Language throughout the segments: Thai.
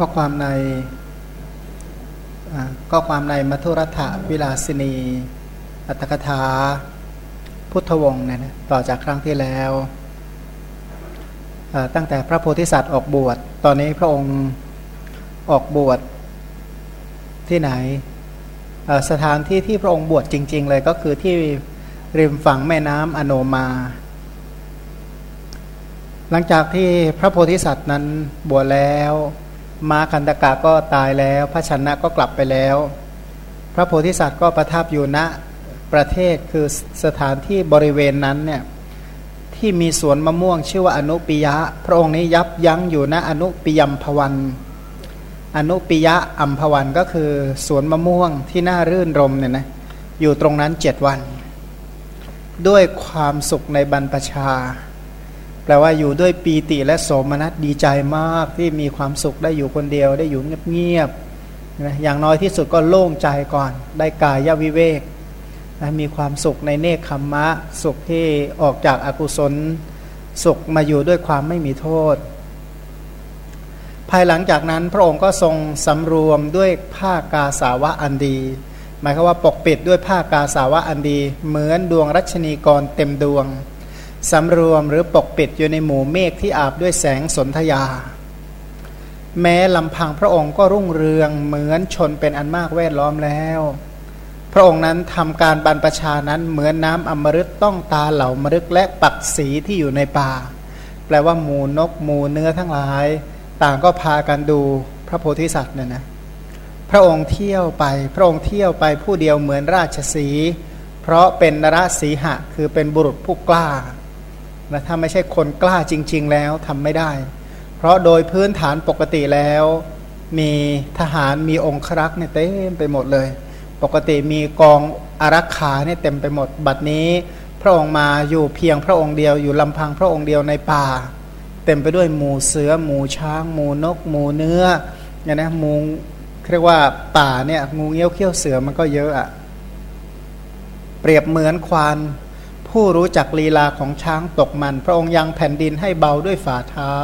ข้อความในข้อความในมัทุรัฐวิลาสินี อัตถกถา พุทธวงศ์เนี่ยนะต่อจากครั้งที่แล้วตั้งแต่พระโพธิสัตว์ออกบวช ตอนนี้พระองค์ออกบวชที่ไหน สถานที่ที่พระองค์บวชจริง ๆ เลยก็คือที่ริมฝั่งแม่น้ำอโนมา หลังจากที่พระโพธิสัตว์นั้นบวชแล้ว มาคันตกะก็ตายแล้ว พระชนะก็กลับไปแล้ว พระโพธิสัตว์ก็ประทับอยู่ณประเทศคือสถานที่บริเวณนั้นเนี่ยที่มีสวนมะม่วงชื่อว่าอนุปิยะ พระองค์นี้ยับยั้งอยู่ณอนุปิยมพวันอนุปิยะอัมพวันก็คือสวนมะม่วงที่น่ารื่นรมเนี่ยนะอยู่ตรงนั้นเจ็ดวัน ด้วยความสุขในบรรพชา แปลว่าอยู่ด้วยปีติและโสมนัสดีใจมากที่มีความสุขได้อยู่คนเดียวได้อยู่เงียบๆนะอย่างน้อยที่สุดก็โล่งใจก่อน ได้กายวิเวกนะมีความสุขในเนคขมมะ สุขที่ออกจากอากุศล สุขมาอยู่ด้วยความไม่มีโทษ ภายหลังจากนั้นพระองค์ก็ทรงสำรวมด้วยผ้ากาสาวะอันดี หมายความว่าปกปิดด้วยผ้ากาสาวะอันดี เหมือนดวงรัชนีกรเต็มดวง สำรวมหรือปกปิดอยู่ในหมู่เมฆที่อาบด้วยแสงสนธยา แม้ลำพังพระองค์ก็รุ่งเรืองเหมือนชนเป็นอันมากแวดล้อมแล้ว พระองค์นั้นทำการบรรพชานั้นเหมือนน้ำอมฤตต้องตาเหล่ามฤกและปักสีที่อยู่ในป่า แปลว่าหมูนกหมูเนื้อทั้งหลาย ต่างก็พากันดูพระโพธิสัตว์เนี่ยนะพระองค์เที่ยวไป พระองค์เที่ยวไปผู้เดียวเหมือนราชสี เพราะเป็นนรสีหะคือเป็นบุรุษผู้กล้า นะถ้าไม่ใช่คนกล้าจริง ๆ แล้วทำไม่ได้ เพราะโดยพื้นฐานปกติแล้ว มีทหารมีองครักษ์เนี่ยเต็มไปหมดเลย ปกติมีกองอารักขาเนี่ยเต็มไปหมด บัดนี้พระองค์มาอยู่เพียงพระองค์เดียวอยู่ลำพังพระองค์เดียวในป่า เต็มไปด้วยหมูเสือหมูช้าง หมูนก หมูเนื้อเนี่ยนะหมูเรียกว่าป่าเนี่ยงูเงี้ยวเขี้ยวเสือมันก็เยอะอะเปรียบเหมือนควาน ผู้รู้จักลีลาของช้างตกมัน พระองค์ยังแผ่นดินให้เบาด้วยฝ่าเท้า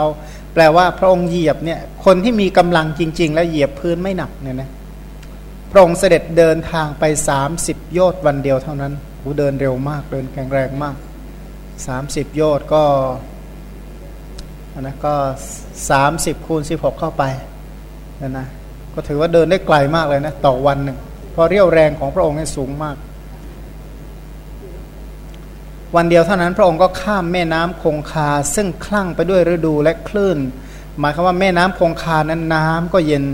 แปลว่าพระองค์เหยียบเนี่ยคนที่มีกำลังจริง ๆ แล้วเหยียบพื้นไม่หนักเนี่ยนะพระองค์เสด็จเดินทางไป 30 โยชน์วันเดียวเท่านั้นโอ้เดินเร็วมากเดินแข็งแรงมาก 30 โยชน์ก็นะก็ 30คูณ16 เข้าไปนะนะก็ถือว่าเดินได้ไกลมากเลยนะต่อวันหนึ่งเพราะเรี่ยวแรงของพระองค์นี่สูงมาก วันเดียวเท่านั้นพระองค์ก็ข้ามแม่น้ำคงคา ซึ่งคลั่งไปด้วยฤดูและคลื่น หมายความว่าแม่น้ำคงคานั้นน้ำก็เย็น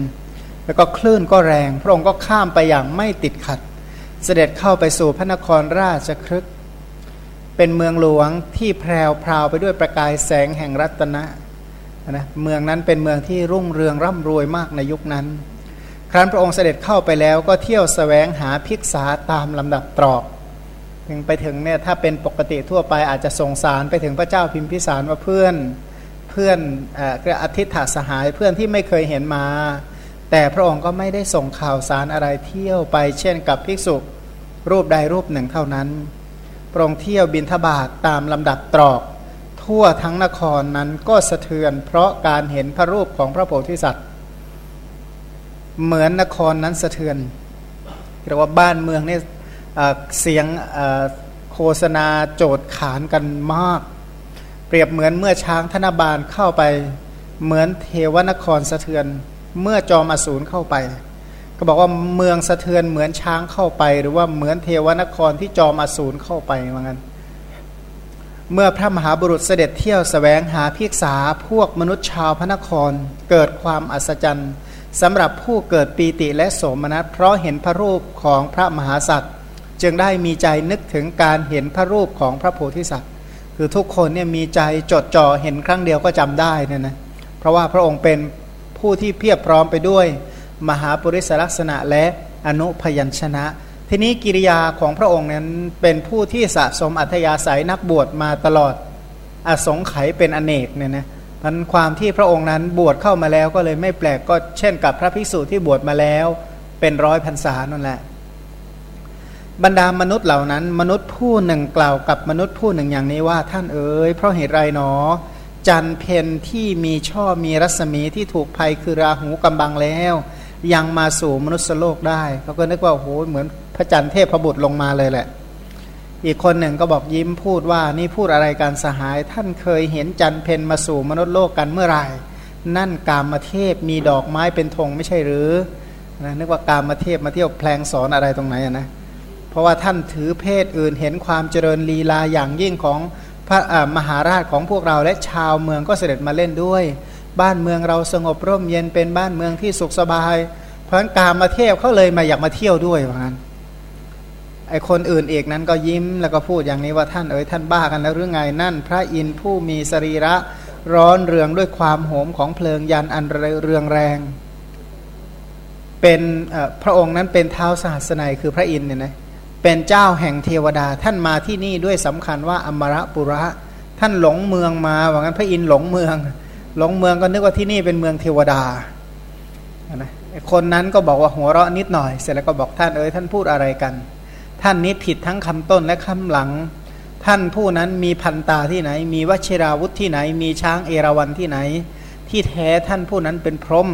แล้วก็คลื่นก็แรง พระองค์ก็ข้ามไปอย่างไม่ติดขัด เสด็จเข้าไปสู่พระนครราชครึกเป็นเมืองหลวงที่แพรวพราวไปด้วยประกายแสงแห่งรัตนะนะเมืองนั้นเป็นเมืองที่รุ่งเรืองร่ำรวยมากในยุคนั้น ครั้นพระองค์เสด็จเข้าไปแล้วก็เที่ยวสแสวงหาภิกษาตามลำดับตรอก ถึงไปถึงเนี่ยถ้าเป็นปกติทั่วไปอาจจะส่งสารไปถึงพระเจ้าพิมพิสารว่าเพื่อนเพื่อนก็อธิษฐาสหายเพื่อนที่ไม่เคยเห็นมา แต่พระองค์ก็ไม่ได้ส่งข่าวสารอะไรเที่ยวไป เช่นกับภิกษุรูปใดรูปหนึ่งเท่านั้นพระองค์เที่ยวบินทบาทตามลำดับตรอก ทั่วทั้งนครนั้นก็สะเทือน เพราะการเห็นพระรูปของพระโพธิสัตว์ เหมือนนครนั้นสะเทือนเรียกว่าบ้านเมืองเนี่ย เสียงโฆษณาโจดขานกันมาก เปรียบเหมือนเมื่อช้างธนบาลเข้าไป เหมือนเทวนครสะเทือน เมื่อจอมอสูรเข้าไป ก็บอกว่าเมืองสะเทือนเหมือนช้างเข้าไป หรือว่าเหมือนเทวนครที่จอมอสูรเข้าไปว่างั้นเมื่อพระมหาบุรุษเสด็จเที่ยวสแสวงหาพิกษาพวกมนุษย์ชาวพระนคร เกิดความอัศจรรย์สำหรับผู้เกิดปีติและโสมนัสเพราะเห็นพระรูปของพระมหาสัตว์ จึงได้มีใจนึกถึงการเห็นพระรูปของพระโพธิสัตว์ คือทุกคนเนี่ยมีใจจดจ่อเห็นครั้งเดียวก็จำได้เนี่ยนะเพราะว่าพระองค์เป็นผู้ที่เพียบพร้อมไปด้วย มหาปุริสลักษณะและอนุพยัญชนะ ทีนี้กิริยาของพระองค์นั้นเป็นผู้ที่สะสมอัธยาศัยนักบวชมาตลอดอสงไขยเป็นอเนกเนี่ยนะมันความที่พระองค์นั้นบวชเข้ามาแล้วก็เลยไม่แปลกก็เช่นกับพระภิกษุที่บวชมาแล้วเป็นร้อยพรรษานั่นแหละ บรรดามนุษย์เหล่านั้น มนุษย์ผู้หนึ่งกล่าวกับมนุษย์ผู้หนึ่งอย่างนี้ว่าท่านเอ๋ยเพราะเหตุไรหนอ จันเพนที่มีช่อมีรัศมีที่ถูกภัยคือราหูกำบังแล้ว ยังมาสู่มนุษยโลกได้เขาก็นึกว่าโอ้โหเหมือนพระจันทร์เทพบุตรลงมาเลยแหละ อีกคนหนึ่งก็บอกยิ้มพูดว่านี่พูดอะไรการสหาย ท่านเคยเห็นจันเพนมาสู่มนุษย์โลกกันเมื่อไหร่ นั่นกามเทพมีดอกไม้เป็นธงไม่ใช่หรือนะนึกว่ากามเทพมาเที่ยวแพลงสอนอะไรตรงไหนนะ ราะว่าท่านถือเพศอื่นเห็นความเจริญลีลาอย่างยิ่งของพระมหาราชของพวกเราและชาวเมืองก็เสด็จมาเล่นด้วย บ้านเมืองเราสงบร่มเย็นเป็นบ้านเมืองที่สุขสบาย เพราะการมาเที่ยวเขาเลยมาอยากมาเที่ยวด้วยว่างั้นไอคนอื่นเอกนั้นก็ยิ้มแล้วก็พูดอย่างนี้ว่าท่านเอ๋ยท่านบ้ากันแล้วหรือไงนั่น พระอินทร์ผู้มีสรีระร้อนเรืองด้วยความโหมของเพลิงยันอันเรืองแรง เป็นพระองค์นั้นเป็นเท้าสหัสนัยคือพระอินทร์เนี่ยนะ เป็นเจ้าแห่งเทวดา ท่านมาที่นี่ด้วยสำคัญว่าอมรปุระ ท่านหลงเมืองมาว่างั้นพระอินทร์หลงเมือง หลงเมืองก็นึกว่าที่นี่เป็นเมืองเทวดานะคนนั้นก็บอกว่าหัวเราะนิดหน่อย เสร็จแล้วก็บอกท่านเอ๋ยท่านพูดอะไรกัน ท่านนี้ผิดทั้งคำต้นและคำหลัง ท่านผู้นั้นมีพันตาที่ไหน มีวชิราวุธที่ไหน มีช้างเอราวันที่ไหน ที่แท้ท่านผู้นั้นเป็นพรหม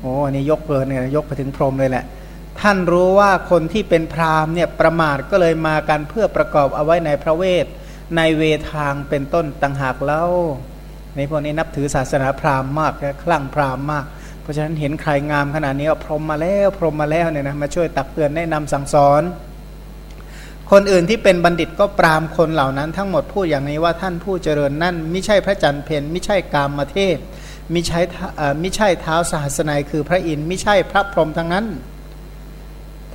โอ้อันนี้ยกเลยเนี่ยยกไปถึงพรหมเลยแหละ ท่านรู้ว่าคนที่เป็นพราหมณ์เนี่ยประมาทก็เลยมากันเพื่อประกอบเอาไว้ในพระเวท ในเวทางเป็นต้นต่างหากเล่าในพวกนี้นับถือศาสนาพราหมณ์มากคลั่งพราหมณ์มาก เพราะฉะนั้นเห็นใครงามขนาดนี้พรหมมาแล้วพรหมมาแล้วเนี่ยนะมาช่วยตักเตือนแนะนำสั่งสอน คนอื่นที่เป็นบัณฑิตก็ปรามคนเหล่านั้น ทั้งหมดพูดอย่างนี้ว่าท่านผู้เจริญนั่นไม่ใช่พระจันทร์เพนไม่ใช่กามมาเทพมิใช่ไมิใช่เท้าสหัสนัยคือพระอินทร์ไม่ใช่พระพรหมทั้งนั้น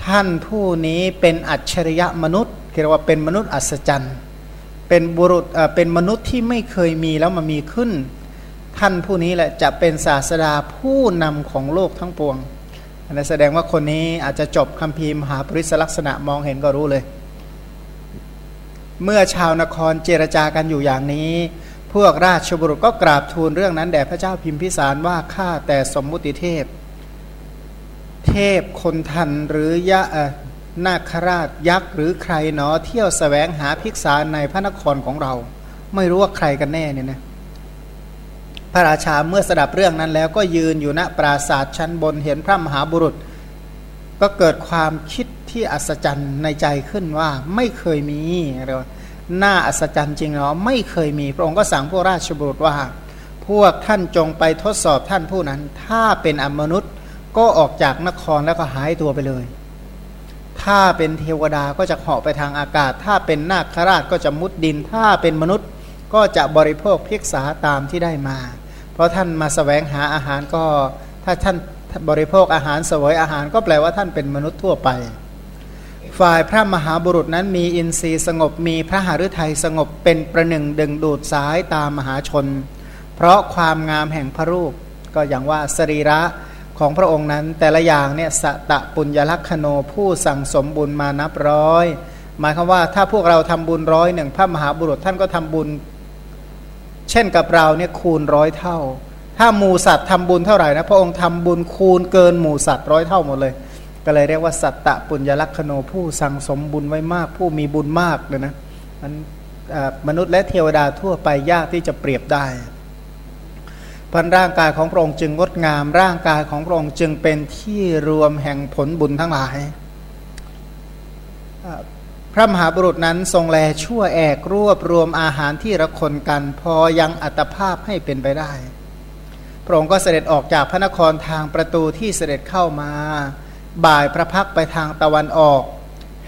ท่านผู้นี้เป็นอัจฉริยะมนุษย์เรียกว่าเป็นมนุษย์อัศจรรย์ เป็นบุรุษเป็นมนุษย์ที่ไม่เคยมีแล้วมามีขึ้น ท่านผู้นี้แหละจะเป็นศาสดาผู้นำของโลกทั้งปวงอันนั้นแสดงว่าคนนี้อาจจะจบคำพีมหาปริศลักษณะมองเห็นก็รู้เลย เมื่อชาวนครเจรจากันอยู่อย่างนี้ พวกราชบุรุษก็กราบทูลเรื่องนั้นแด่พระเจ้าพิมพิสารว่าข้าแต่สมมุติเทพ เทพคนทันหรือยะนาคราชยักษ์หรือใครเนาะเที่ยวสแสวงหาภิกษาในพระนครของเรา ไม่รู้ว่าใครกันแน่เนี่ยนะพระราชาเมื่อสดับเรื่องนั้นแล้วก็ยืนอยู่ณปราศาสตร์ชั้นบนเห็นพระมหาบุรุษ ก็เกิดความคิดที่อัศจรรย์ในใจขึ้นว่าไม่เคยมีเรียกว่าน่าอัศจรรย์จริงเนาะไม่เคยมี พระองค์ก็สั่งพวกราชบุรุษว่า พวกท่านจงไปทดสอบท่านผู้นั้น ถ้าเป็นอมนุษย์ ก็ออกจากนครแล้วก็หายตัวไปเลย ถ้าเป็นเทวดาก็จะเหาะไปทางอากาศ ถ้าเป็นนาคราชก็จะมุดดิน ถ้าเป็นมนุษย์ก็จะบริโภคเพิกษาตามที่ได้มา เพราะท่านมาสแสวงหาอาหารก็ถ้าท่านบริโภคอาหารสวยอาหารก็แปลว่าท่านเป็นมนุษย์ทั่วไป ฝ่ายพระมหาบุรุษนั้นมีอินทรีย์สงบมีพระหฤทัยสงบเป็นประหนึ่งดึงดูดสายตามมหาชน เพราะความงามแห่งพระรูปก็อย่างว่าสรีระ ของพระองค์นั้นแต่ละอย่างเนี่ยสตะปุญญลักษโนผู้สั่งสมบุญมานับร้อย หมายความว่าถ้าพวกเราทำบุญร้อยหนึ่งพระมหาบุรุษท่านก็ทำบุญ เช่นกับเราเนี่ยคูณร้อยเท่า ถ้าหมูสัตว์ทำบุญเท่าไหร่นะพระองค์ทำบุญคูณเกินหมูสัตว์ร้อยเท่าหมดเลย ก็เลยเรียกว่าสัตตะปุญญลักษโนผู้สั่งสมบุญไว้มาก ผู้มีบุญมากเลยนะมันมนุษย์และเทวดาทั่วไปยากที่จะเปรียบได้ พันร่างกายของพระองค์จึงงดงาม ร่างกายของพระองค์จึงเป็นที่รวมแห่งผลบุญทั้งหลาย พระมหาบุรุษนั้นทรงแลชั่วแอกรวบรวมอาหารที่ระคนกัน พอยังอัตภาพให้เป็นไปได้ พระองค์ก็เสด็จออกจากพระนครทางประตูที่เสด็จเข้ามา บ่ายพระพักไปทางตะวันออก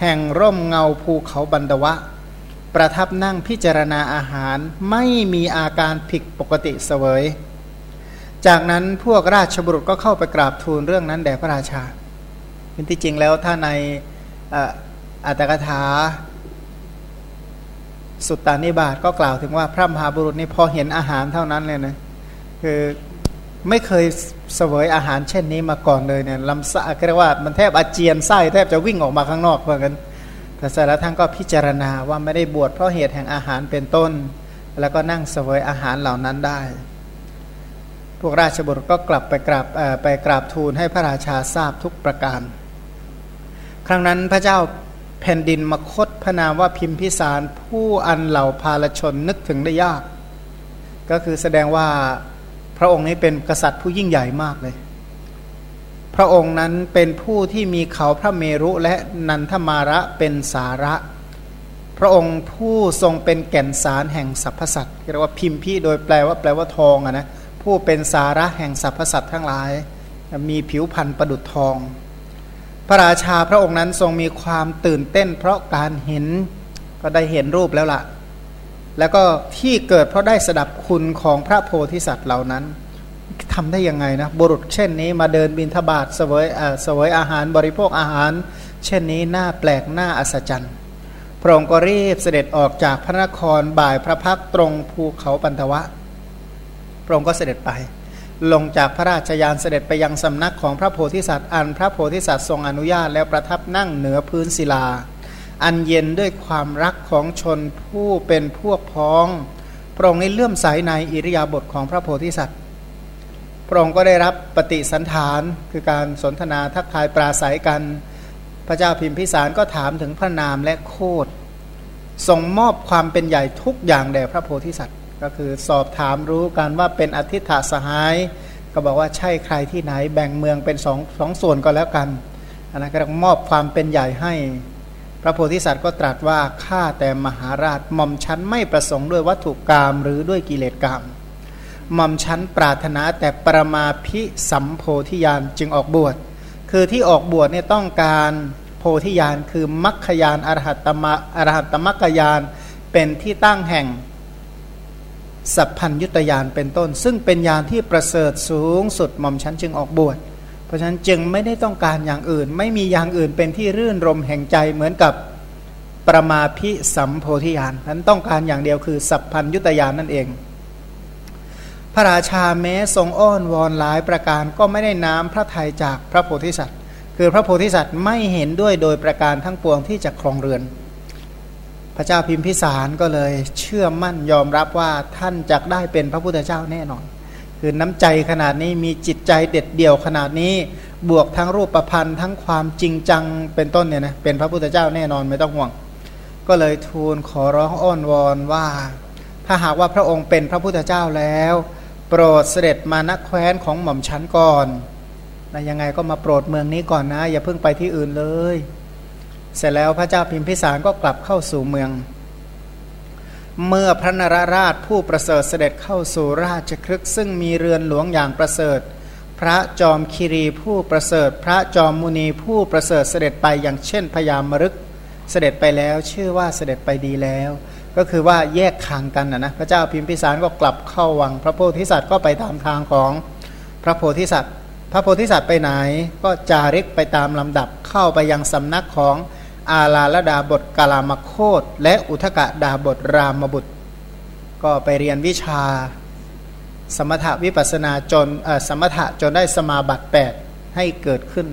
แห่งร่มเงาภูเขาบันดวะประทับนั่งพิจารณาอาหารไม่มีอาการผิดปกติเสวย จากนั้นพวกราชบุรุษก็เข้าไปกราบทูลเรื่องนั้นแด่พระราชาเป็นที่จริงแล้วถ้าในอัตถกถาสุตตานิบาตก็กล่าวถึงว่าพระมหาบุรุษนี่พอเห็นอาหารเท่านั้นเลยนะคือไม่เคยเสวยอาหารเช่นนี้มาก่อนเลยเนี่ยลำไส้เรียกว่ามันแทบอาเจียนไส้แทบจะวิ่งออกมาข้างนอกเหมือนกันแต่เสร็จแล้วท่านก็พิจารณาว่าไม่ได้บวชเพราะเหตุแห่งอาหารเป็นต้น แล้วก็นั่งเสวยอาหารเหล่านั้นได้ พวกราชบุตรก็กลับไปกราบไปกราบทูลให้พระราชาทราบทุกประการ ครั้งนั้นพระเจ้าแผ่นดินมคตพนามว่าพิมพิสารผู้อันเหล่าพาลชนนึกถึงได้ยาก ก็คือแสดงว่าพระองค์นี้เป็นกษัตริย์ผู้ยิ่งใหญ่มากเลย พระองค์นั้นเป็นผู้ที่มีเขาพระเมรุและนันทมาระเป็นสาระ พระองค์ผู้ทรงเป็นแก่นสารแห่งสรรพสัตว์เรียกว่าพิมพีโดยแปลว่าแปลว่าทองอะนะ ผู้เป็นสาระแห่งสรรพสัตว์ทั้งหลาย มีผิวพรรณประดุจทอง พระราชาพระองค์นั้นทรงมีความตื่นเต้น เพราะการเห็นก็ได้เห็นรูปแล้วละ่ะ แล้วก็ที่เกิดเพราะได้สดับคุณของพระโพธิสัตว์เหล่านั้นทำได้ยังไงนะบุรุษเช่นนี้มาเดินบินทบาทเสวยเสวยอาหารบริโภคอาหาร เช่นนี้น่าแปลกน่าอัศจรรย์พระองค์ก็รีบเสด็จออกจากพระนครบ่ายพระพักตรงภูเขาปันทวะ พระองค์ก็เสด็จไป ลงจากพระราชยานเสด็จไปยังสำนักของพระโพธิสัตว์อันพระโพธิสัตว์ทรงอนุญาตแล้วประทับนั่งเหนือพื้นศิลา อันเย็นด้วยความรักของชนผู้เป็นพวกพ้อง พระองค์นี้เลื่อมใสในอิริยาบถของพระโพธิสัตว์ พระองค์ก็ได้รับปฏิสันฐานคือการสนทนาทักทายปราศัยกัน พระเจ้าพิมพิสารก็ถามถึงพระนามและโคดทรงมอบความเป็นใหญ่ทุกอย่างแด่พระโพธิสัตว์ ก็คือสอบถามรู้กันว่าเป็นอธิษฐาสหาย ก็บอกว่าใช่ใครที่ไหนแบ่งเมืองเป็นสองสองส่วนก็แล้วกันอันนั้นก็มอบความเป็นใหญ่ให้ พระโพธิสัตว์ก็ตรัสว่าข้าแต่มหาราชหม่อมชั้นไม่ประสงค์ด้วยวัตถุกรรมหรือด้วยกิเลสกรรมหม่อมชั้นปรารถนาแต่ประมาพิสัมโพธิญาณจึงออกบวช คือที่ออกบวชเนี่ยต้องการโพธิญาณคือมัคคยานอรหัตตมะอรหัตตมัคคยานเป็นที่ตั้งแห่ง สัพพัญยุตยานเป็นต้น ซึ่งเป็นยานที่ประเสริฐสูงสุดหม่อมชั้นจึงออกบวช เพราะฉะนั้นจึงไม่ได้ต้องการอย่างอื่น ไม่มีอย่างอื่นเป็นที่รื่นรมแห่งใจเหมือนกับประมาพิสัมโพธิญาณนั้นต้องการอย่างเดียวคือ สัพพัญยุตยานนั่นเอง พระราชาแม้ทรงอ้อนวอนหลายประการก็ไม่ได้น้ำพระทัยจากพระโพธิสัตว์ คือพระโพธิสัตว์ไม่เห็นด้วยโดยประการทั้งปวงที่จะครองเรือน พระเจ้าพิมพิสารก็เลยเชื่อมั่นยอมรับว่าท่านจะได้เป็นพระพุทธเจ้าแน่นอน คือน้ำใจขนาดนี้มีจิตใจเด็ดเดี่ยวขนาดนี้บวกทั้งรูปประพันธ์ทั้งความจริงจังเป็นต้นเนี่ยนะเป็นพระพุทธเจ้าแน่นอนไม่ต้องห่วง ก็เลยทูลขอร้องอ้อนวอนว่า ถ้าหากว่าพระองค์เป็นพระพุทธเจ้าแล้ว โปรดเสด็จมานักแคว้นของหม่อมชั้นก่อนนะยังไงก็มาโปรดเมืองนี้ก่อนนะ อย่าเพิ่งไปที่อื่นเลย เสร็จแล้วพระเจ้าพิมพิสารก็กลับเข้าสู่เมือง เมื่อพระนรราชผู้ประเสริฐเสด็จเข้าสู่ราชครึกซึ่งมีเรือนหลวงอย่างประเสริฐ พระจอมคิรีผู้ประเสริฐ พระจอมมุนีผู้ประเสริฐเสด็จไปอย่างเช่นพยามรึกเสด็จไปแล้วชื่อว่าเสด็จไปดีแล้ว ก็คือว่าแยกทางกันนะนะพระเจ้าพิมพิสารก็กลับเข้าวัง พระโพธิสัตว์ก็ไปตามทางของพระโพธิสัตว์ พระโพธิสัตว์ไปไหนก็จาริกไปตามลำดับเข้าไปยังสำนักของ อาลาลดาบทกาลามโคตและอุทกะดาบทรามบุตร ก็ไปเรียนวิชา สมถวิปัสนาจนสมถะจนได้สมาบัติ8ให้เกิดขึ้น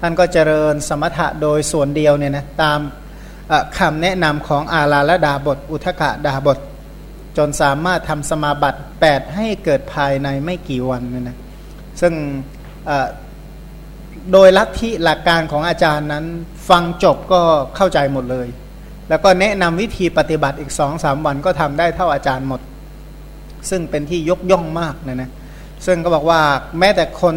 ท่านก็เจริญสมถะโดยส่วนเดียวเนี่ยนะตามคำแนะนำของอาลาละดาบท อุทกะดาบท จนสามารถทำสมาบัติ8ให้เกิดภายในไม่กี่วันนี่นะซึ่ง โดยลัทธิหลักการของอาจารย์นั้น ฟังจบก็เข้าใจหมดเลย แล้วก็แนะนำวิธีปฏิบัติอีกสองสามวันก็ทำได้เท่าอาจารย์หมด ซึ่งเป็นที่ยกย่องมากนะนะซึ่งก็บอกว่าแม้แต่คน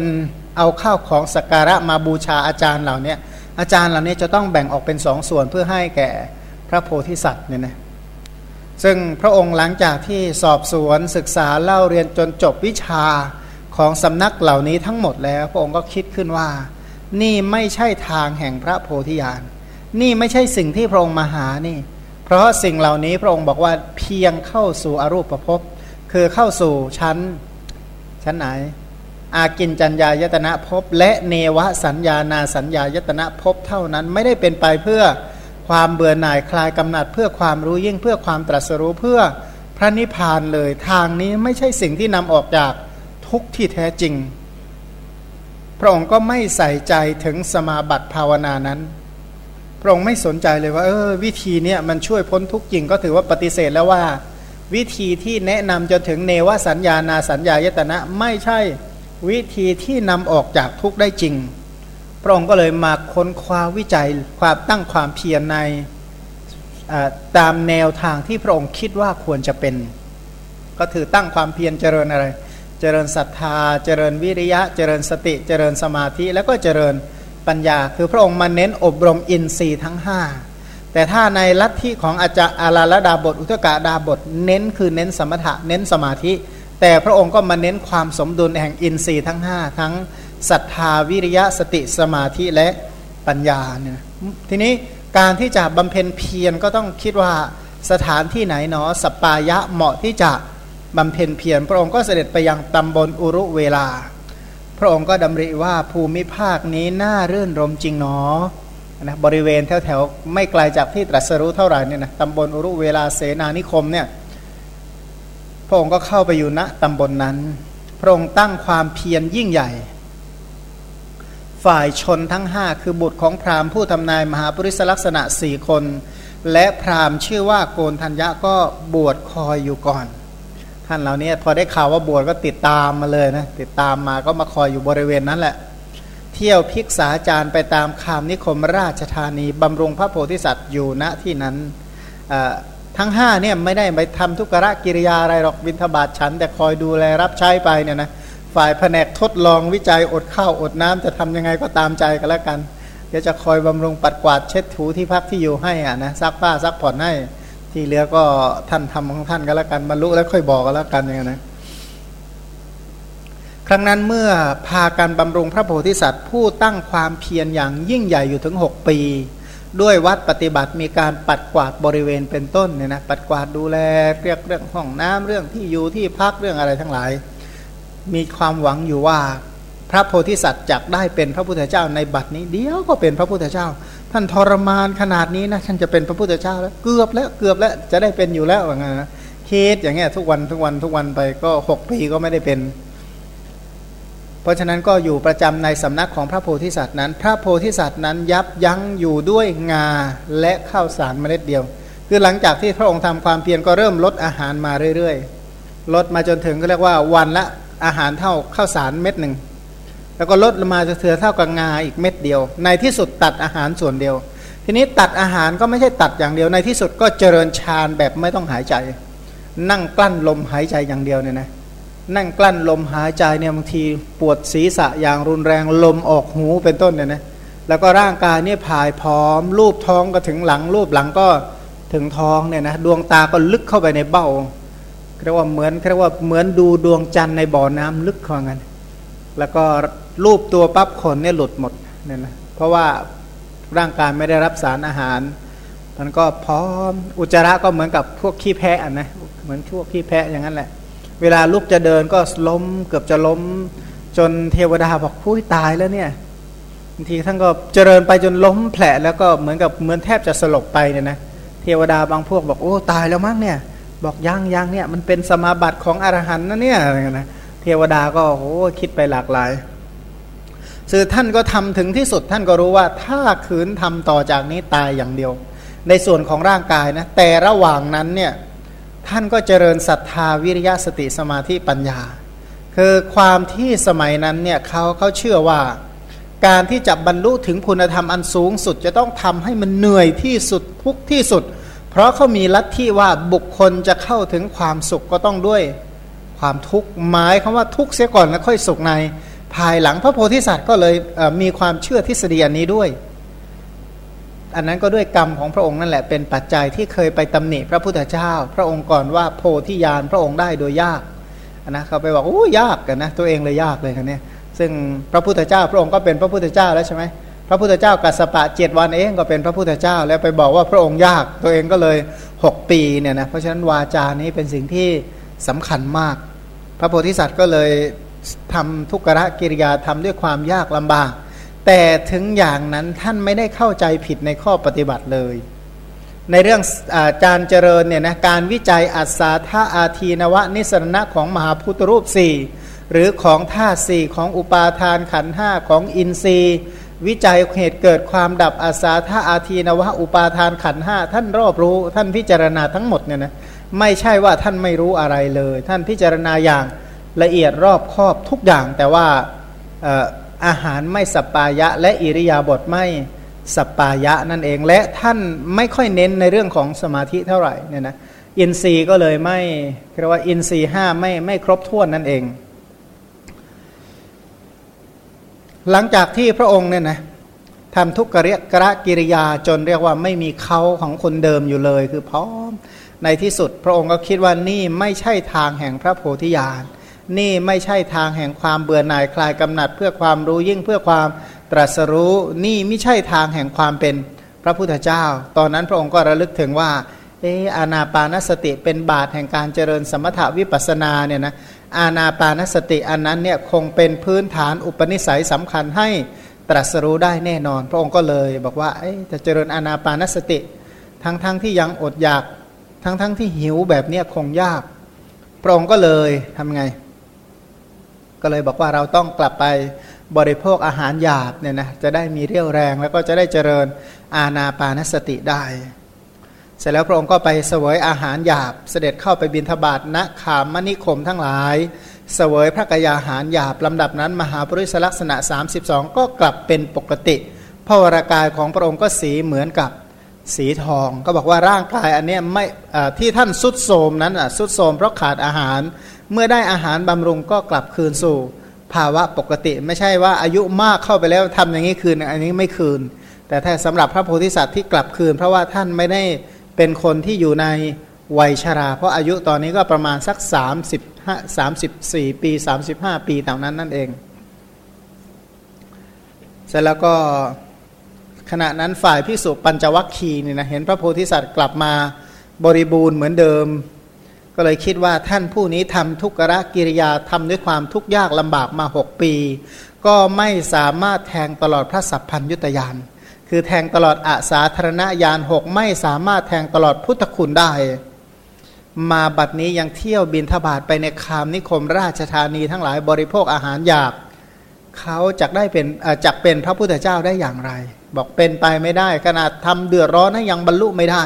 เอาข้าวของสักการะมาบูชาอาจารย์เหล่านี้อาจารย์เหล่านี้จะต้องแบ่งออกเป็นสองส่วนเพื่อให้แก่พระโพธิสัตว์เนี่ยนะซึ่งพระองค์หลังจากที่สอบสวนศึกษาเล่าเรียนจนจบวิชาของสำนักเหล่านี้ทั้งหมดแล้ว พระองค์ก็คิดขึ้นว่า นี่ไม่ใช่ทางแห่งพระโพธิญาณ นี่ไม่ใช่สิ่งที่พระองค์มาหานี่ เพราะสิ่งเหล่านี้พระองค์บอกว่าเพียงเข้าสู่อรูปภพ คือเข้าสู่ชั้น ชั้นไหน อากินจัญญายตนะภพและเนวสัญญานาสัญญายตนะภพเท่านั้นไม่ได้เป็นไปเพื่อความเบื่อหน่ายคลายกำหนัดเพื่อความรู้ยิ่งเพื่อความตรัสรู้เพื่อพระนิพพานเลยทางนี้ไม่ใช่สิ่งที่นำออกจากทุกที่แท้จริง พระองค์ก็ไม่ใส่ใจถึงสมาบัติภาวนานั้น พระองค์ไม่สนใจเลยว่าเออวิธีนี้มันช่วยพ้นทุกข์จริงก็ถือว่าปฏิเสธแล้วว่า วิธีที่แนะนำจนถึงเนวสัญญานาสัญญายตนะไม่ใช่วิธีที่นำออกจากทุกข์ได้จริง พระองค์ก็เลยมาค้นคว้าวิจัยความตั้งความเพียรในตามแนวทางที่พระองค์คิดว่าควรจะเป็น ก็ถือตั้งความเพียรเจริญอะไร เจริญศรัทธา เจริญวิริยะ เจริญสติ เจริญสมาธิ แล้วก็เจริญปัญญา คือพระองค์มาเน้นอบรมอินทรีย์ทั้ง 5 แต่ถ้าในลัทธิของอาจารย์อาราลดาบท อุตกาดาบท เน้นคือเน้นสมถะ เน้นสมาธิ แต่พระองค์ก็มาเน้นความสมดุลแห่งอินทรีย์ทั้ง 5 ทั้งศรัทธาวิริยะสติสมาธิและปัญญาเนี่ยทีนี้การที่จะบำเพ็ญเพียรก็ต้องคิดว่าสถานที่ไหนเนาะสปายะเหมาะที่จะ บำเพ็ญเพียรพระองค์ก็เสด็จไปยังตำบลอุรุเวลา พระองค์ก็ดำริว่าภูมิภาคนี้น่ารื่นรมจริงเนาะนะบริเวณแถวๆไม่ไกลจากที่ตรัสรู้เท่าไหร่เนี่ยนะตำบลอุรุเวลาเสนานิคมเนี่ยพระองค์ก็เข้าไปอยู่ณตำบลนนั้น พระองค์ตั้งความเพียรยิ่งใหญ่ ฝ่ายชนทั้งห้าคือบุตรของพราหมณ์ผู้ทำนายมหาปริศลักษณะสี่คน และพราหมณ์ชื่อว่าโกนทัญญะก็บวชคอยอยู่ก่อน ท่านเหล่านี้พอได้ข่าวว่าบวชก็ติดตามมาเลยนะติดตามมาก็มาคอยอยู่บริเวณนั้นแหละ เที่ยวพิกษาจารย์ไปตามคามนิคมราชธานีบำรุงพระโพธิสัตว์อยู่ณที่นั้นทั้งห้าเนี่ยไม่ได้ไปทำทุกขะกิริยาอะไรหรอกบิณฑบาตฉัน แต่คอยดูแลรับใช้ไปเนี่ยนะฝ่ายแผนกทดลองวิจัยอดข้าวอดน้ำจะทำยังไงก็ตามใจกันแล้วกันเดี๋ยวจะคอยบำรุงปัดกวาดเช็ดถูที่พักที่อยู่ให้อะนะซักผ้าซักผ่อนให้ ที่เหลือก็ท่านทำของท่านก็แล้วกันบรรลุแล้วค่อยบอกกันแล้วกันอย่างนั้นครั้งนั้นเมื่อพาการบำรุงพระโพธิสัตว์ ผู้ตั้งความเพียรอย่างยิ่งใหญ่อยู่ถึง 6 ปี ด้วยวัดปฏิบัติมีการปัดกวาดบริเวณเป็นต้นเนี่ยนะปัดกวาดดูแลเรื่องเรื่องห้องน้ำเรื่องที่อยู่ที่พักเรื่องอะไรทั้งหลาย มีความหวังอยู่ว่า พระโพธิสัตว์จะได้เป็นพระพุทธเจ้าในบัดนี้เดียวก็เป็นพระพุทธเจ้า ท่านทรมานขนาดนี้นะท่านจะเป็นพระพุทธเจ้าแล้วเกือบแล้วเกือบแล้วจะได้เป็นอยู่แล้วอย่างเงี้ยนะคิดอย่างเงี้ยทุกวันทุกวันทุกวันไปก็หกปีก็ไม่ได้เป็น เพราะฉะนั้นก็อยู่ประจำในสำนักของพระโพธิสัตว์นั้น พระโพธิสัตว์นั้นยับยั้งอยู่ด้วยงาและข้าวสารเมล็ดเดียว คือหลังจากที่พระองค์ทำความเพียรก็เริ่มลดอาหารมาเรื่อยๆลดมาจนถึงก็เรียกว่าวันละอาหารเท่าข้าวสารเม็ดหนึ่ง แล้วก็ลดลงมาจะเถือเท่ากับงาอีกเม็ดเดียว ในที่สุดตัดอาหารส่วนเดียว ทีนี้ตัดอาหารก็ไม่ใช่ตัดอย่างเดียว ในที่สุดก็เจริญฌานแบบไม่ต้องหายใจ นั่งกลั้นลมหายใจอย่างเดียวเนี่ยนะนั่งกลั้นลมหายใจเนี่ยบางทีปวดศีรษะอย่างรุนแรงลมออกหูเป็นต้นเนี่ยนะแล้วก็ร่างกายเนี่ยผายพร้อม รูปท้องก็ถึงหลัง รูปหลังก็ถึงท้องเนี่ยนะดวงตาก็ลึกเข้าไปในเบ้าเรียกว่าเหมือนเรียกว่าเหมือนดูดวงจันทร์ในบ่อน้ำลึกของันแล้วก็ รูปตัวปั๊บขนเนี่ยหลุดหมดเนี่ยนะเพราะว่าร่างกายไม่ได้รับสารอาหาร มันก็พร้อมอุจจาระก็เหมือนกับพวกขี้แพะนะเหมือนพวกขี้แพะอย่างนั้นแหละ เวลาลุกจะเดินก็ล้มเกือบจะล้ม จนเทวดาบอกผู้ตายแล้วเนี่ยบางทีท่านก็เจริญไปจนล้มแผลแล้วก็เหมือนกับเหมือนแทบจะสลบไปเนี่ยนะเทวดาบางพวกบอกโอ้ตายแล้วมั้งเนี่ย บอกยังยังเนี่ยมันเป็นสมาบัติของอรหันต์นะเนี่ยนะเทวดาก็โอ้คิดไปหลากหลาย คือท่านก็ทำถึงที่สุดท่านก็รู้ว่าถ้าขืนทำต่อจากนี้ตายอย่างเดียว ในส่วนของร่างกายนะแต่ระหว่างนั้นเนี่ยท่านก็เจริญศรัทธาวิริยะสติสมาธิปัญญา คือความที่สมัยนั้นเนี่ยเขาเขาเชื่อว่า การที่จะบรรลุถึงคุณธรรมอันสูงสุด จะต้องทำให้มันเหนื่อยที่สุดทุกที่สุด เพราะเขามีลัทธิว่าบุคคลจะเข้าถึงความสุขก็ต้องด้วยความทุกข์หมายคำว่าทุกข์เสียก่อนแล้วค่อยสุขใน ภายหลังพระโพธิสัตว์ก็เลยมีความเชื่อทฤษฎีอันนี้ด้วย อันนั้นก็ด้วยกรรมของพระองค์นั่นแหละเป็นปัจจัยที่เคยไปตำหนิพระพุทธเจ้า พระองค์ก่อนว่าโพธิญาณพระองค์ได้โดยยากนะเขาไปบอกโอ้ยากกันนะตัวเองเลยยากเลยกันเนี่ยซึ่งพระพุทธเจ้าพระองค์ก็เป็นพระพุทธเจ้าแล้วใช่ไหมพระพุทธเจ้ากัสปะเจ็ดวันเองก็เป็นพระพุทธเจ้า แล้วไปบอกว่าพระองค์ยากตัวเองก็เลย 6 ปีเนี่ยนะเพราะฉะนั้นวาจานี้เป็นสิ่งที่สำคัญมาก พระโพธิสัตว์ก็เลย ทำทุกขะกิริยาทำด้วยความยากลำบาก แต่ถึงอย่างนั้นท่านไม่ได้เข้าใจผิดในข้อปฏิบัติเลย ในเรื่องอาจารย์เจริญเนี่ยนะการวิจัยอัศาธาอาทีนวะนิสรณะของมหาพุทธรูปสี่หรือของธาตุสี่ของอุปาทานขันห้าของอินทรีย์ วิจัยเหตุเกิดความดับอาสาธาอาทีนวะอุปาทานขันห้าท่านรอบรู้ท่านพิจารณาทั้งหมดเนี่ยนะไม่ใช่ว่าท่านไม่รู้อะไรเลย ท่านพิจารณาอย่าง ละเอียดรอบครอบทุกอย่าง แต่ว่าอาหารไม่สปายะ และอิริยาบถไม่สปายะนั่นเองและท่านไม่ค่อยเน้นในเรื่องของสมาธิเท่าไหร่เนี่ยนะอินทรีย์ก็เลยไม่เรียกว่าอินทรีย์ห้าไม่ไม่ครบถ้วนนั่นเอง หลังจากที่พระองค์เนี่ยนะทำทุกกริกระกิริยาจนเรียกว่าไม่มีเขาของคนเดิมอยู่เลย คือพร้อมในที่สุดพระองค์ก็คิดว่านี่ไม่ใช่ทางแห่งพระโพธิญาณ นี่ไม่ใช่ทางแห่งความเบื่อหน่ายคลายกำหนัด เพื่อความรู้ยิ่งเพื่อความตรัสรู้นี่ไม่ใช่ทางแห่งความเป็นพระพุทธเจ้า ตอนนั้นพระองค์ก็ระลึกถึงว่าเอออานาปานสติเป็นบาทแห่งการเจริญสมถวิปัสนาเนี่ยนะอานาปานสติอันนั้นเนี่ยคงเป็นพื้นฐานอุปนิสัยสำคัญให้ตรัสรู้ได้แน่นอน พระองค์ก็เลยบอกว่าจะเจริญอานาปานสติ ทั้งๆทที่ยังอดอยาก ทั้งๆทที่หิวแบบนี้คงยาก พระองค์ก็เลยทำไง ก็เลยบอกว่าเราต้องกลับไปบริโภคอาหารหยาบเนี่ยนะจะได้มีเรี่ยวแรงแล้วก็จะได้เจริญอาณาปานสติได้ เสร็จแล้วพระองค์ก็ไปเสวยอาหารหยาบ เสด็จเข้าไปบิณฑบาตณขามมณิคมทั้งหลาย เสวยพระกยาหารหยาบลำดับนั้น มหาปริศลักษณะ 32 ก็กลับเป็นปกติพระวรากายของพระองค์ก็สีเหมือนกับสีทอง ก็บอกว่าร่างกายอันนี้ไม่ที่ท่านสุดโทมนั้นสุดโทมเพราะขาดอาหาร เมื่อได้อาหารบำรุงก็กลับคืนสู่ ภาวะปกติ ไม่ใช่ว่าอายุมากเข้าไปแล้วทำอย่างนี้คืนอันนี้ไม่คืน แต่ถ้าสำหรับพระโพธิสัตว์ที่กลับคืน เพราะว่าท่านไม่ได้เป็นคนที่อยู่ในวัยชรา เพราะอายุตอนนี้ก็ประมาณสัก35 34 ปี 35 ปีต่านั้นนั่นเอง เสร็จแล้วก็ขณะนั้นฝ่ายพิสุปัญจวัคคีเนี่ยนะเห็นพระโพธิสัตว์กลับมาบริบูรณ์เหมือนเดิม ก็เลยคิดว่าท่านผู้นี้ทำทุกรกิริยาทำด้วยความทุกข์ยากลำบากมาหกปี ก็ไม่สามารถแทงตลอดพระสัพพัญยุตยานคือแทงตลอดอาสาธารณญาณหกไม่สามารถแทงตลอดพุทธคุณได้ มาบัดนี้ยังเที่ยวบินทบาทไปในคามนิคมราชธานีทั้งหลายบริโภคอาหารหยาบเขาจะได้เป็นจักเป็นพระพุทธเจ้าได้อย่างไร บอกเป็นไปไม่ได้ ขนาดทำเดือดร้อนนะยังบรรลุไม่ได้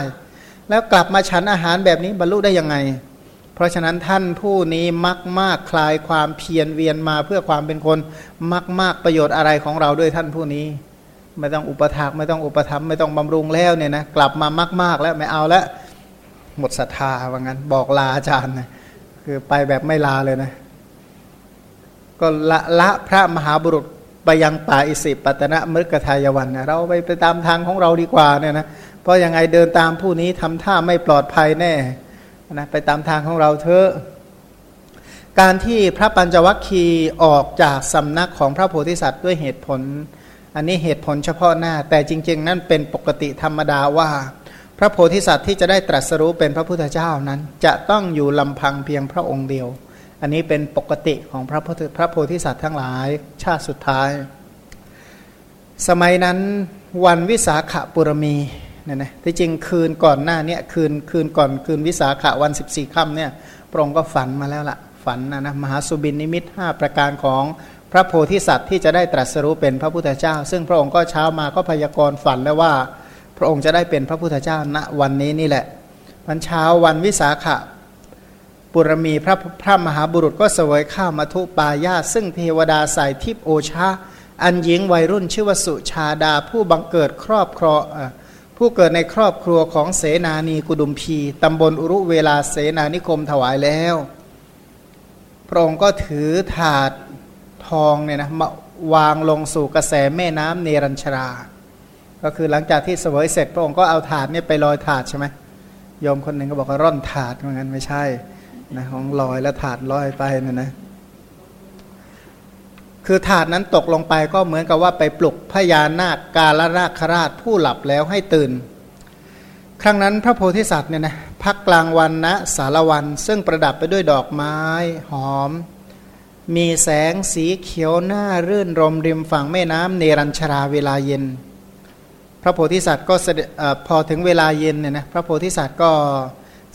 แล้วกลับมาฉันอาหารแบบนี้บรรลุได้ยังไง ราะฉะนั้นท่านผู้นี้มักมากคลายความเพียรเวียนมาเพื่อความเป็นคนมักมากประโยชน์อะไรของเราด้วยท่านผู้นี้ ไม่ต้องอุปถากไม่ต้องอุปธรรมไม่ต้องบำรุงแล้วเนี่ยนะกลับมามากมากแล้วไม่เอาแล้วหมดศรัทธาว่างั้นบอกลาอาจารย์นะคือไปแบบไม่ลาเลยนะ ก็ละละพระมหาบุรุษไปยังป่าอิสิปตนะมฤกทายวันนะเราไปไปตามทางของเราดีกว่าเนี่ยนะเพราะยังไงเดินตามผู้นี้ทำท่าไม่ปลอดภัยแน่ นะไปตามทางของเราเถอะการที่พระปัญจวัคคีย์ออกจากสำนักของพระโพธิสัตว์ด้วยเหตุผล อันนี้เหตุผลเฉพาะหน้า แต่จริง ๆ นั่นเป็นปกติธรรมดาว่า พระโพธิสัตว์ที่จะได้ตรัสรู้เป็นพระพุทธเจ้านั้น จะต้องอยู่ลำพังเพียงพระองค์เดียว อันนี้เป็นปกติของพระพระโพธิสัตว์ทั้งหลาย ชาติสุดท้าย สมัยนั้นวันวิสาขบุรมี เนี่ยนะที่จริงคืนก่อนหน้าเนี้คืนคืนก่อนคืนวิสาขวัน14ค่ำเนี่ยพระองค์ก็ฝันมาแล้วละ่ะฝันนะนะมหาสุบินนิมิต 5 ประการของพระโพธิสัตว์ที่จะได้ตรัสรู้เป็นพระพุทธเจ้า ซึ่งพระองค์ก็เช้ามาก็พยากรณ์ฝันแล้วว่า พระองค์จะได้เป็นพระพุทธเจ้าณวันนี้นี่แหละวันเช้าวันวิสาขปุรมีพระพระมหาบุรุษก็เสวยข้าวมาทุปายาซึ่งเทวดาใส่ทิพโอชาอันหญิงวัยรุ่นชื่อวสุชาดาผู้บังเกิดครอบครอ ผู้เกิดในครอบครัวของเสนานีกุดุมพีตำบลอุรุเวลาเสนานิคมถวายแล้ว พระองค์ก็ถือถาดทองเนี่ยนะมาวางลงสู่กระแสแม่น้ำเนรัญชรา ก็คือหลังจากที่เสวยเสร็จพระองค์ก็เอาถาดเนี่ยไปลอยถาดใช่ไหมโยมคนหนึ่งก็บอกว่าร่อนถาดเหมือนกันไม่ใช่นะของลอยแล้วถาดลอยไปนะนะ คือถาดนั้นตกลงไปก็เหมือนกับว่าไปปลุกพญานาคกาลนาคราชผู้หลับแล้วให้ตื่น ครั้งนั้นพระโพธิสัตว์เนี่ยนะพักกลางวันนะสารวัน ซึ่งประดับไปด้วยดอกไม้หอม มีแสงสีเขียวหน้ารื่นรมริมฝั่งแม่น้ำเนรัญชราเวลาเย็น พระโพธิสัตว์ก็พอถึงเวลาเย็นเนี่ยนะพระโพธิสัตว์ก็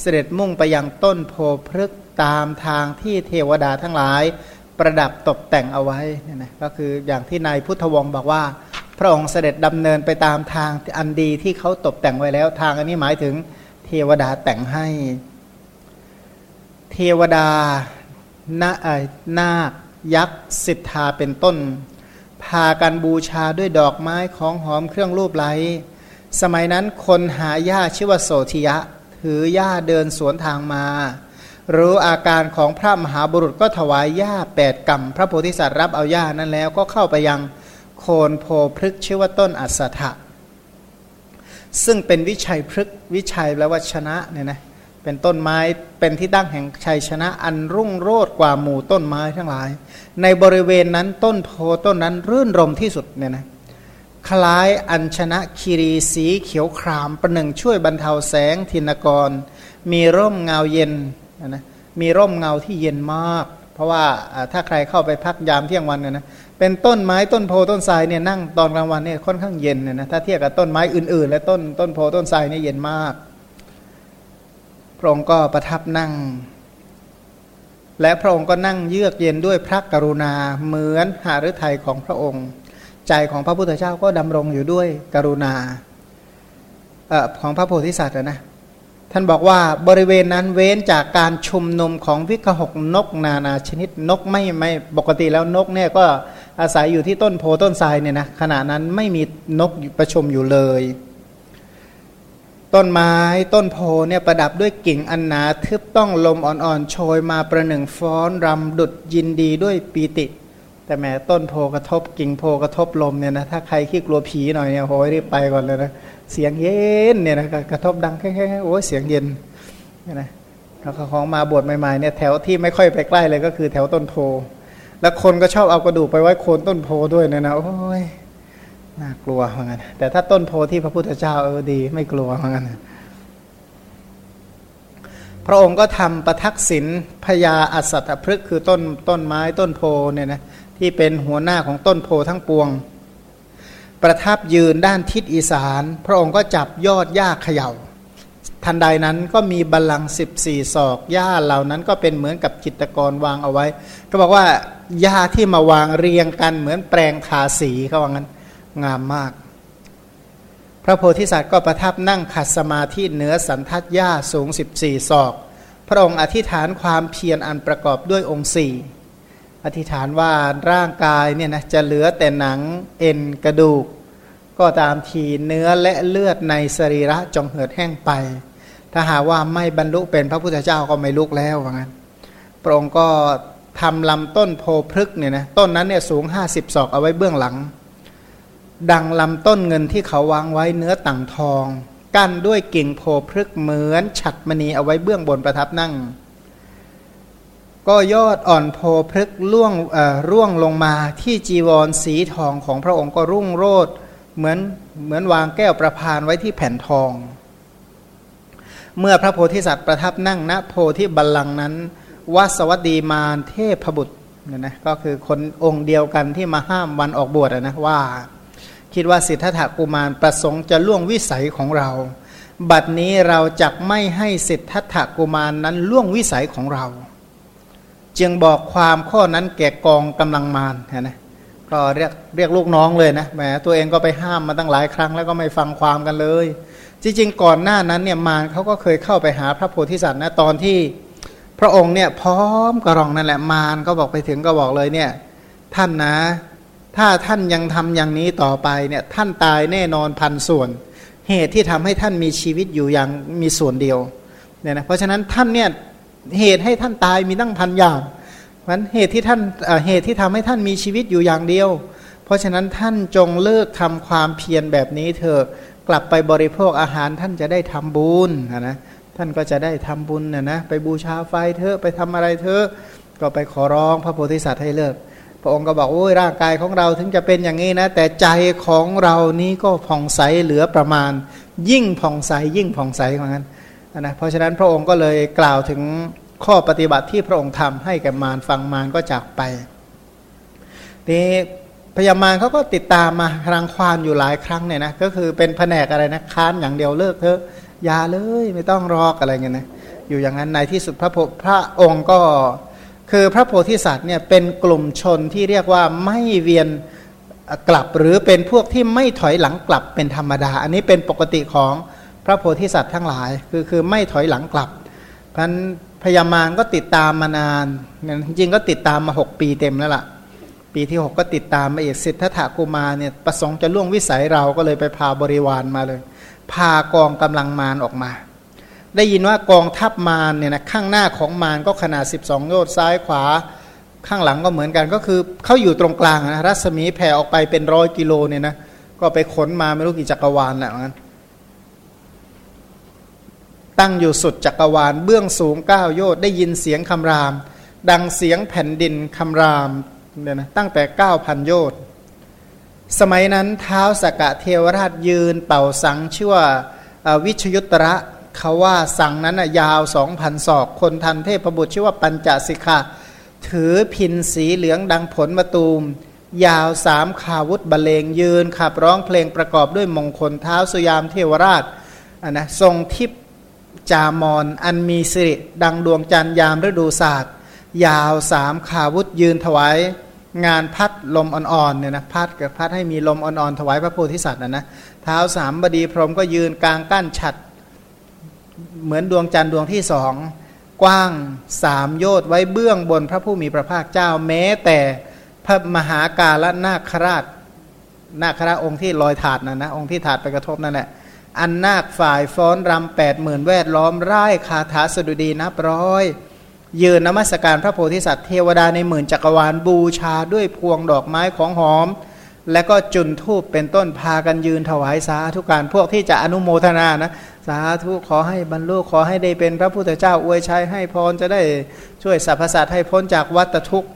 เสด็จมุ่งไปยังต้นโพพฤกตามทางที่เทวดาทั้งหลาย ประดับตกแต่งเอาไว้นี่นะก็คืออย่างที่นายพุทธวงศ์บอกว่า พระองค์เสด็จดำเนินไปตามทางอันดีที่เขาตกแต่งไว้แล้ว ทางอันนี้หมายถึงเทวดาแต่งให้ เทวดานานาคยักษ์สิทธาเป็นต้น พากันบูชาด้วยดอกไม้ของหอมเครื่องรูปไหล สมัยนั้นคนหายาชื่อว่าโสธิยะ ถือหญ้าเดินสวนทางมา รู้อาการของพระมหาบุรุษก็ถวายหญ้าแปดกรรมพระโพธิสัตว์รับเอาหญ้านั้นแล้วก็เข้าไปยังโคนโพพฤกชื่อว่าต้นอัสถะซึ่งเป็นวิชัยพฤกวิชัยแปลว่าชนะเนี่ยนะเป็นต้นไม้เป็นที่ตั้งแห่งชัยชนะอันรุ่งโรจน์กว่าหมู่ต้นไม้ทั้งหลาย ในบริเวณนั้นต้นโพต้นนั้นรื่นรมที่สุดเนี่ยนะคล้ายอัญชนะคีรีสีเขียวครามประหนึ่งช่วยบรรเทาแสงทินกร มีร่มเงาเย็น นะมีร่มเงาที่เย็นมาก เพราะว่าถ้าใครเข้าไปพักยามเที่ยงวันเนี่ยนะเป็นต้นไม้ต้นโพต้นทรายเนี่ยนั่งตอนกลางวันเนี่ยค่อนข้างเย็นเนี่ยนะถ้าเทียบกับต้นไม้อื่นๆ และต้นต้นโพต้นทรายเนี่ยเย็นมากพระองค์ก็ประทับนั่ง และพระองค์ก็นั่งเยือกเย็นด้วยพระกรุณาเหมือนหาฤทัยของพระองค์ ใจของพระพุทธเจ้าก็ดำรงอยู่ด้วยกรุณาอของพระโพธิสัตว์นะ ท่านบอกว่าบริเวณนั้นเว้นจากการชุมนุมของวิกหกนกนานาชนิดนกไม่ไม่ปกติแล้วนกเนี่ยก็อาศัยอยู่ที่ต้นโพต้นทรายเนี่ยนะขณะนั้นไม่มีนกประชุมอยู่เลย ต้นไม้ต้นโพเนี่ยประดับด้วยกิ่งอันหนาทึบต้องลมอ่อนๆโชยมาประหนึ่งฟ้อนรำดุดยินดีด้วยปีติ แต่แม้ต้นโพกระทบกิ่งโพกระทบลมเนี่ยนะถ้าใครขี้กลัวผีหน่อยเนี่ยโอ้ยรีบไปก่อนเลยนะเสียงเย็นเนี่ยนะกระทบดังแค่ๆโอ้ยเสียงเย็นเนี่ยนะแล้วของมาบวชใหม่ๆเนี่ยแถวที่ไม่ค่อยไปใกล้เลยก็คือแถวต้นโพ แล้วคนก็ชอบเอากระดูกไปไว้โคนต้นโพด้วยเนี่ยนะโอ้ยน่ากลัวเหมือนกันแต่ถ้าต้นโพที่พระพุทธเจ้าเออดี ไม่กลัวเหมือนกันพระองค์ก็ทำประทักษิณพญาอัศตพฤกคือต้นต้นไม้ต้นโพเนี่ยนะ ที่เป็นหัวหน้าของต้นโพทั้งปวง ประทับยืนด้านทิศอีสาน พระองค์ก็จับยอดหญ้าเขยา่า ทันใดนั้นก็มีบัลลังก์สิบสี่ศอกหญ้าเหล่านั้นก็เป็นเหมือนกับจิตกรวางเอาไว้ ก็บอกว่าหญ้าที่มาวางเรียงกันเหมือนแปลงทาสีเขาว่างั้นงามมาก พระโพธิสัตว์ก็ประทับนั่งขัดสมาธิเหนือสันทัดหญ้าสูง 14 ศอก พระองค์อธิษฐานความเพียรอันประกอบด้วยองค์สี่ อธิษฐานว่าร่างกายเนี่ยนะจะเหลือแต่หนังเอ็นกระดูก ก็ตามทีเนื้อและเลือดในสรีระจงเหือดแห้งไป ถ้าหาว่าไม่บรรลุเป็นพระพุทธเจ้าก็ไม่ลุกแล้วว่างั้นพระองค์ก็ทำลำต้นโพพฤกเนี่ยนะต้นนั้นเนี่ยสูง 50ศอกเอาไว้เบื้องหลัง ดังลำต้นเงินที่เขาวางไว้เนื้อต่างทอง กั้นด้วยกิ่งโพพฤกเหมือนฉัดมณีเอาไว้เบื้องบนประทับนั่ง ก็ยอดอ่อนโพพฤกล่วงร่วงลงมาที่จีวรสีทองของพระองค์ก็รุ่งโรดเหมือนเหมือนวางแก้วประพานไว้ที่แผ่นทอง เมื่อพระโพธิสัตว์ประทับนั่งณโพธิบัลลังก์นั้นวัสวัสดีมารเทพบุตรเนี่ยนะก็คือคนองค์เดียวกันที่มาห้ามวันออกบวชนะว่า คิดว่าสิทธัตถกุมารประสงค์จะล่วงวิสัยของเรา บัดนี้เราจะไม่ให้สิทธัตถกุมารนั้นล่วงวิสัยของเรา จึงบอกความข้อนั้นแก่กองกำลังมารนะก็เรียกเรียกลูกน้องเลยนะแหมตัวเองก็ไปห้ามมาตั้งหลายครั้งแล้วก็ไม่ฟังความกันเลย จริงๆ ก่อนหน้านั้นเนี่ยมารเขาก็เคยเข้าไปหาพระโพธิสัตว์นะตอนที่พระองค์เนี่ยพร้อมกระรองนั่นแหละมารก็บอกไปถึงก็บอกเลยเนี่ยท่านนะ ถ้าท่านยังทำอย่างนี้ต่อไปเนี่ยท่านตายแน่นอนพันส่วน เหตุที่ทำให้ท่านมีชีวิตอยู่อย่างมีส่วนเดียวเนี่ยนะเพราะฉะนั้นท่านเนี่ย เหตุให้ท่านตายมีตั้งพันอย่างมันเหตุที่ท่านเหตุที่ทำให้ท่านมีชีวิตอยู่อย่างเดียว เพราะฉะนั้นท่านจงเลิกทำความเพียรแบบนี้เถอะกลับไปบริโภคอาหารท่านจะได้ทำบุญนะท่านก็จะได้ทำบุญนะนะไปบูชาไฟเถอะไปทำอะไรเถอะก็ไปขอร้องพระโพธิสัตว์ให้เลิก พระองค์ก็บอกโอ้ยร่างกายของเราถึงจะเป็นอย่างนี้นะ แต่ใจของเรานี้ก็ผ่องใสเหลือประมาณ ยิ่งผ่องใสยิ่งผ่องใสเหมือนกัน นะเพราะฉะนั้นพระองค์ก็เลยกล่าวถึงข้อปฏิบัติที่พระองค์ทำให้แก่มารฟังมารก็จากไปนี่พญามารเขาก็ติดตามมารังควานอยู่หลายครั้งเนี่ยนะก็คือเป็นแผนกอะไรนะค้านอย่างเดียวเลิกเถอะยาเลยไม่ต้องรอกอะไรเงี้ยนะอยู่อย่างนั้นในที่สุดพระพระองค์ก็คือพระโพธิสัตว์เนี่ยเป็นกลุ่มชนที่เรียกว่าไม่เวียนกลับหรือเป็นพวกที่ไม่ถอยหลังกลับเป็นธรรมดา อันนี้เป็นปกติของ พระโพธิสัตว์ทั้งหลาย คือคือไม่ถอยหลังกลับพันพญามารก็ติดตามมานานจริงก็ติดตามมา 6 ปีเต็มแล้วล่ะ ปีที่ 6 ก็ติดตามมาอีกสิทธัตถกุมารเนี่ยประสงค์จะล่วงวิสัยเราก็เลยไปพาบริวารมาเลย พากองกำลังมารออกมา ได้ยินว่ากองทัพมารเนี่ยนะข้างหน้าของมารก็ขนาด 12 โยชน์ซ้ายขวา ข้างหลังก็เหมือนกัน ก็คือเขาอยู่ตรงกลางนะรัศมีแผ่ออกไปเป็นร้อยกิโลเนี่ยนะก็ไปขนมาไม่รู้กี่จักรวาลแหละงั้น ตั้งอยู่สุดจักรวาลเบื้องสูงก้าโยชน์ได้ยินเสียงคำราม ดังเสียงแผ่นดินคำรามเนี่ยนะตั้งแต่เก้าพันโยชน์สมัยนั้นเท้าสกะเทวราชยืนเป่าสังชื่อว่าวิชยุตระเขาว่าสังนั้นยาวสองพันศอก คนทันเทพบุตรชื่อว่าปัญจสิกขาถือพินสีเหลืองดังผลมะตูม ยาวสามขาวุธบรเลงยืนขับร้องเพลงประกอบด้วยมงคลเท้าสุยามเทวราชนนะทรงทิพ จามอนอันมีสิริดังดวงจันทร์ยามฤดูศาสตร์ ยาวสามขาวุธยืนถวาย งานพัดลมอ่อนๆเนี่ยนะพัดกับพัดให้มีลมอ่อนๆถวายพระโพธิสัตว์นะนะเท้าสามบดีพรหมก็ยืนกลางกั้นฉัด เหมือนดวงจันทร์ดวงที่สองกว้างสามโยชน์ไว้เบื้องบนพระผู้มีพระภาคเจ้าแม้แต่พระมหากาลนาคราชนาคราชองค์ที่ลอยถาดนะนะองค์ที่ถาดไปกระทบนั่นแหละ อันนาคฝ่ายฟ้อนรำแปดหมื่นแวดล้อมไร่คาถาสดุดีนับร้อย ยืนนมัสการพระโพธิสัตว์เทวดาในหมื่นจักรวาลบูชาด้วยพวงดอกไม้ของหอม และก็จุนทูบเป็นต้นพากันยืนถวายสาธุการพวกที่จะอนุโมทนานะ สาธุขอให้บรรลุขอให้ได้เป็นพระพุทธเจ้าอวยชัยให้พรจะได้ช่วยสรรพสัตว์ให้พ้นจากวัฏทุกข์